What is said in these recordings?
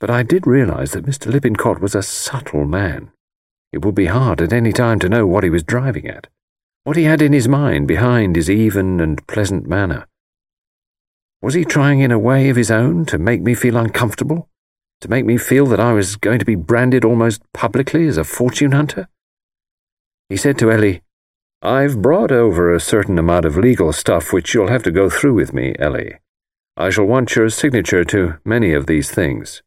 But I did realize that Mr. Lippincott was a subtle man. It would be hard at any time to know what he was driving at, what he had in his mind behind his even and pleasant manner. Was he trying in a way of his own to make me feel uncomfortable? To make me feel that I was going to be branded almost publicly as a fortune hunter? He said to Ellie, I've brought over a certain amount of legal stuff which you'll have to go through with me, Ellie. I shall want your signature to many of these things.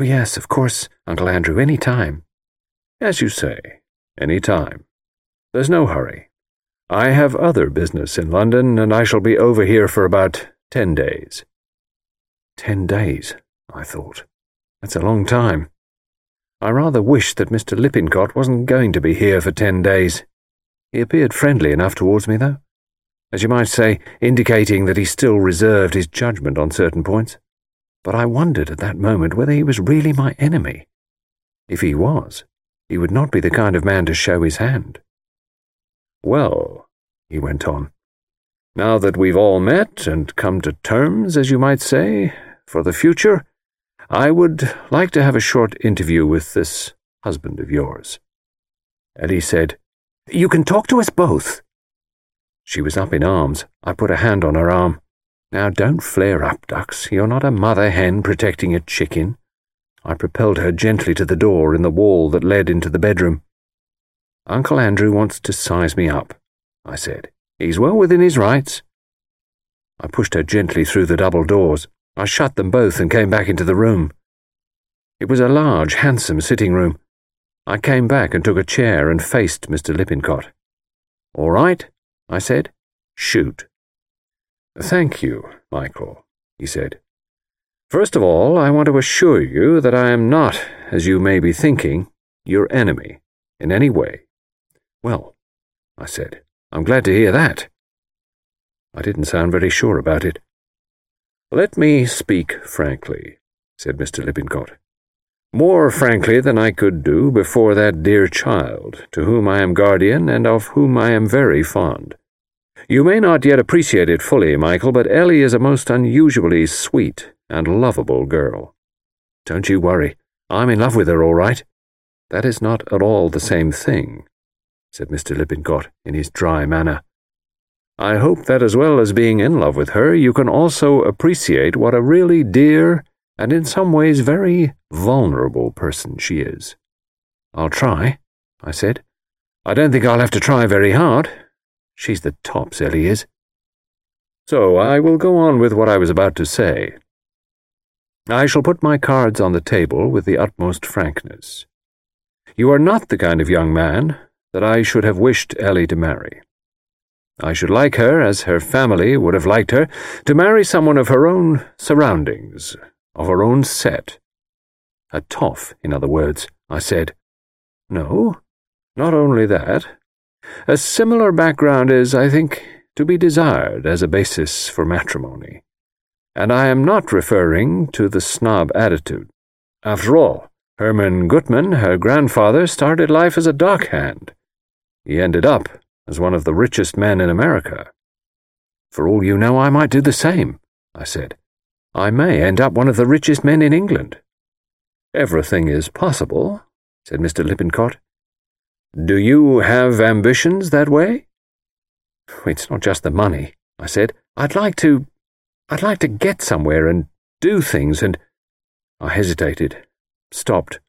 Oh, yes, of course, Uncle Andrew, any time. As you say, any time. There's no hurry. I have other business in London, and I shall be over here for about ten days. Ten days, I thought. That's a long time. I rather wished that Mr. Lippincott wasn't going to be here for ten days. He appeared friendly enough towards me, though, as you might say, indicating that he still reserved his judgment on certain points. But I wondered at that moment whether he was really my enemy. If he was, he would not be the kind of man to show his hand. Well, he went on, now that we've all met and come to terms, as you might say, for the future, I would like to have a short interview with this husband of yours. Ellie said, you can talk to us both. She was up in arms. I put a hand on her arm. Now don't flare up, ducks. You're not a mother hen protecting a chicken. I propelled her gently to the door in the wall that led into the bedroom. Uncle Andrew wants to size me up, I said. He's well within his rights. I pushed her gently through the double doors. I shut them both and came back into the room. It was a large, handsome sitting room. I came back and took a chair and faced Mr. Lippincott. All right, I said. Shoot. Thank you, Michael, he said. First of all, I want to assure you that I am not, as you may be thinking, your enemy, in any way. Well, I said, I'm glad to hear that. I didn't sound very sure about it. Let me speak frankly, said Mr. Lippincott more frankly than I could do before that dear child, to whom I am guardian and of whom I am very fond. You may not yet appreciate it fully, Michael, but Ellie is a most unusually sweet and lovable girl. Don't you worry. I'm in love with her, all right. That is not at all the same thing, said Mr. Lippincott in his dry manner. I hope that as well as being in love with her, you can also appreciate what a really dear and in some ways very vulnerable person she is. I'll try, I said. I don't think I'll have to try very hard. She's the tops, Ellie is. So I will go on with what I was about to say. I shall put my cards on the table with the utmost frankness. You are not the kind of young man that I should have wished Ellie to marry. I should like her, as her family would have liked her, to marry someone of her own surroundings, of her own set. A toff, in other words, I said. No, not only that. A similar background is, I think, to be desired as a basis for matrimony. And I am not referring to the snob attitude. After all, Herman Guteman, her grandfather, started life as a dockhand. He ended up as one of the richest men in America. For all you know, I might do the same, I said. I may end up one of the richest men in England. Everything is possible, said Mr. Lippincott. Do you have ambitions that way? It's not just the money, I said. I'd like to. I'd like to get somewhere and do things and. I hesitated, stopped.